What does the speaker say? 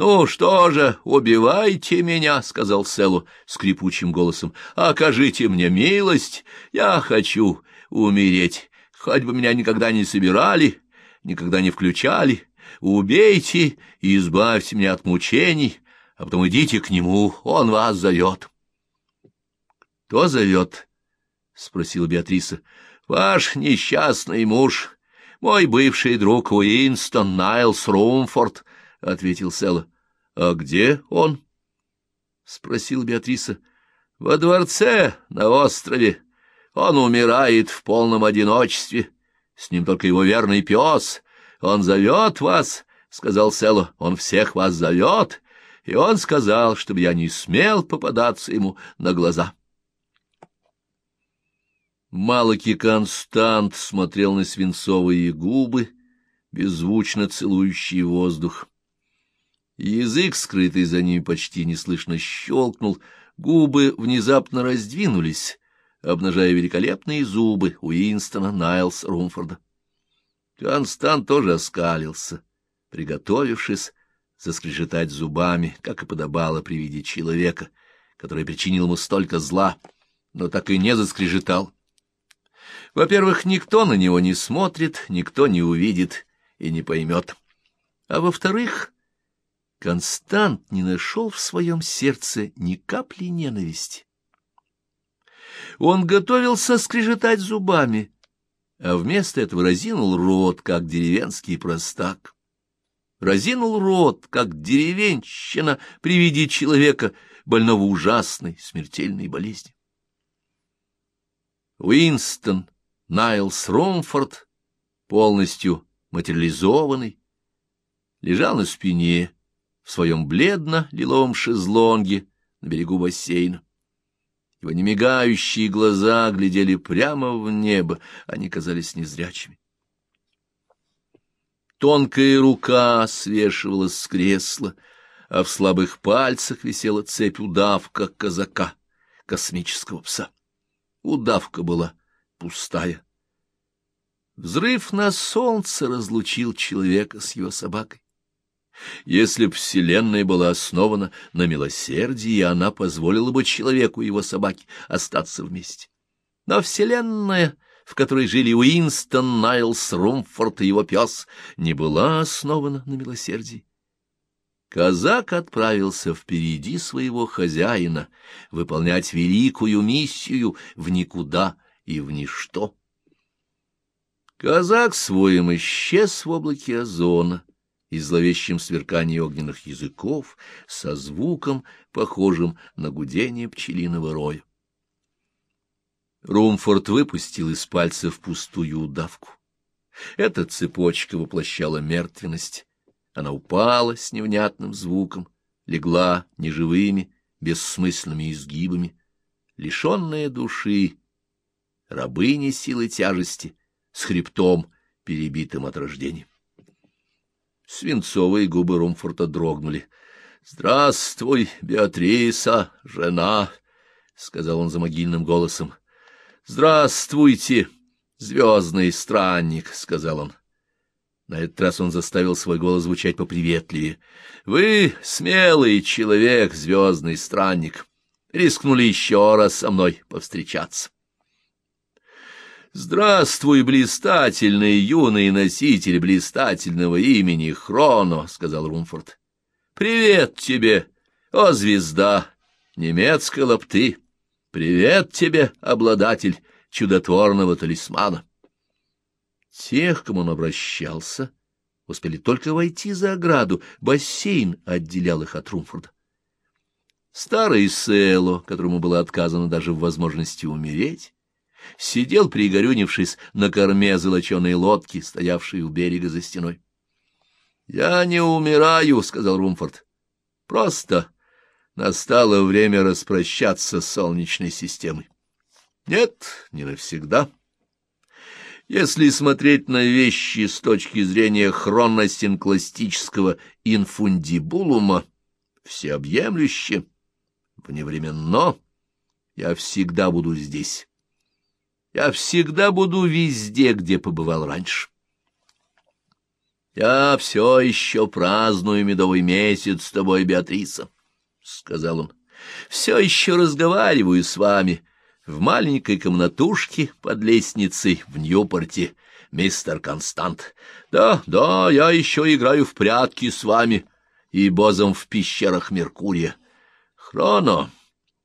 «Ну что же, убивайте меня», — сказал Селу скрипучим голосом. «Окажите мне милость, я хочу умереть, хоть бы меня никогда не собирали, никогда не включали. Убейте и избавьте меня от мучений, а потом идите к нему, он вас зовет». «Кто зовет?» — спросила Беатриса. «Ваш несчастный муж, мой бывший друг Уинстон Найлс Румфорд». — ответил Села. — А где он? — спросил Беатриса. — Во дворце, на острове. Он умирает в полном одиночестве. С ним только его верный пес. Он зовет вас, — сказал Село. — Он всех вас зовет. И он сказал, чтобы я не смел попадаться ему на глаза. Малоки Констант смотрел на свинцовые губы, беззвучно целующие воздух. Язык, скрытый за ними, почти неслышно щелкнул, губы внезапно раздвинулись, обнажая великолепные зубы Уинстона Найлс Румфорда. Констант тоже оскалился, приготовившись заскрежетать зубами, как и подобало при виде человека, который причинил ему столько зла, но так и не заскрежетал. Во-первых, никто на него не смотрит, никто не увидит и не поймет. А во-вторых, Констант не нашел в своем сердце ни капли ненависти. Он готовился скрежетать зубами, а вместо этого разинул рот, как деревенский простак. Разинул рот, как деревенщина при виде человека, больного ужасной смертельной болезни. Уинстон Найлс Ромфорд, полностью материализованный, лежал на спине, в своем бледно-лиловом шезлонге на берегу бассейна. Его немигающие глаза глядели прямо в небо, они казались незрячими. Тонкая рука свешивалась с кресла, а в слабых пальцах висела цепь удавка казака, космического пса. Удавка была пустая. Взрыв на солнце разлучил человека с его собакой. Если б Вселенная была основана на милосердии, она позволила бы человеку и его собаке остаться вместе. Но Вселенная, в которой жили Уинстон, Найлс, Румфорд и его пес, не была основана на милосердии. Казак отправился впереди своего хозяина выполнять великую миссию в никуда и в ничто. Казак своим исчез в облаке озона, и зловещим сверканием огненных языков со звуком, похожим на гудение пчелиного роя. Румфорд выпустил из пальцев пустую удавку. Эта цепочка воплощала мертвенность. Она упала с невнятным звуком, легла неживыми, бессмысленными изгибами, лишенная души, рабыня силы тяжести, с хребтом, перебитым от рождения. Свинцовые губы Румфорта дрогнули. — Здравствуй, Беатриса, жена, — сказал он за могильным голосом. — Здравствуйте, звездный странник, — сказал он. На этот раз он заставил свой голос звучать поприветливее. — Вы смелый человек, звездный странник. Рискнули еще раз со мной повстречаться. «Здравствуй, блистательный юный носитель блистательного имени Хроно», — сказал Румфорд. «Привет тебе, о звезда немецкой лапты! Привет тебе, обладатель чудотворного талисмана!» Тех, к кому он обращался, успели только войти за ограду, бассейн отделял их от Румфорда. Старый Село, которому было отказано даже в возможности умереть, сидел, пригорюнившись на корме золоченой лодки, стоявшей у берега за стеной. — Я не умираю, — сказал Румфорд. — Просто настало время распрощаться с Солнечной системой. — Нет, не навсегда. Если смотреть на вещи с точки зрения хроносинкластического инфундибулума, всеобъемлюще, вневременно, я всегда буду здесь я всегда буду везде, где побывал раньше. Я все еще праздную медовый месяц с тобой, Беатриса, — сказал он. — Все еще разговариваю с вами в маленькой комнатушке под лестницей в Ньюпорте, мистер Констант. Да, да, я еще играю в прятки с вами и бозом в пещерах Меркурия. Хроно,